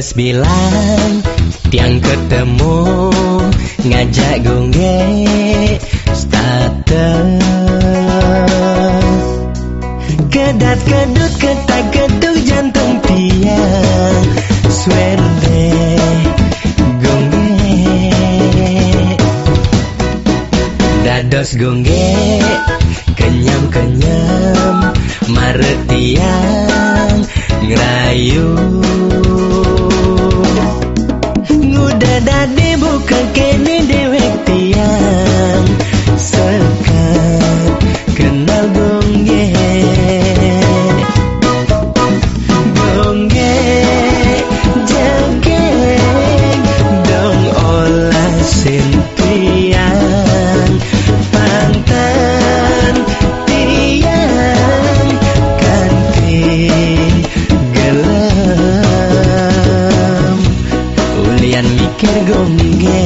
Ludes bilang tiang ketemu ngajak gongge status Kedat kedut ketak ketuk jantung tiang gongge Dados gongge kenyam kenyam maretiang ngerayu creen que kalian mikir gongge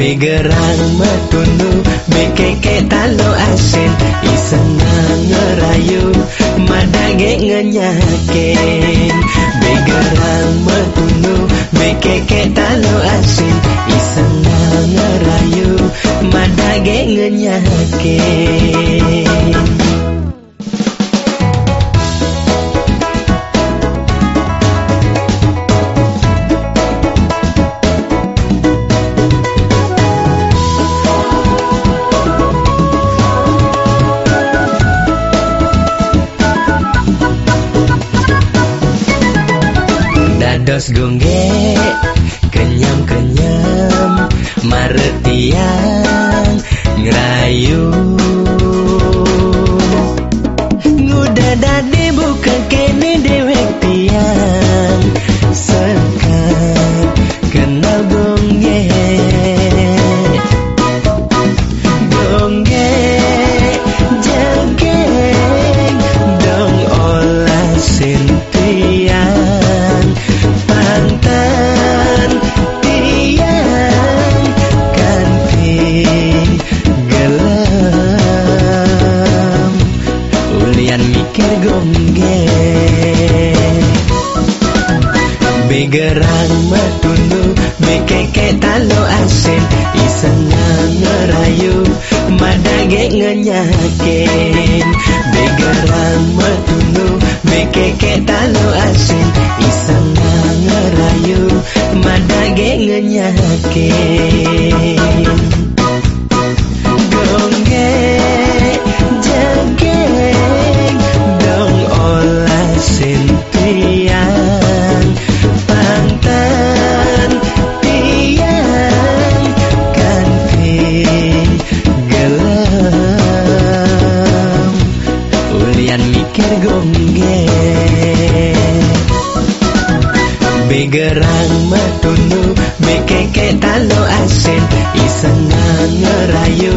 Begerang metunu Bekeke talo asin. Iseng ngerayu Madage ngenyakin. Begerang metunu Dados gongge kenyam-kenyam maretiang ngerayu gongge Begerang metunu Bekeke talo asin Isenang ngerayu Madage ngenyakin. Begerang metunu Bekeke talo asin Isenang ngerayu Madage ngenyakin gom ge Begerang matunu Bekeke talo asin Isang ngerayu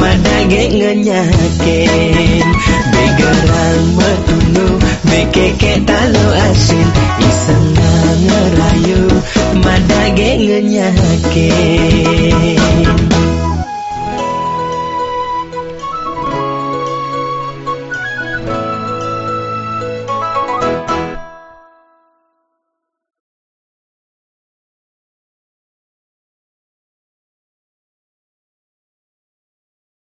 Madage ngenyakin Begerang matunu Bekeke talo asin Isang ngerayu Madage ngenyakin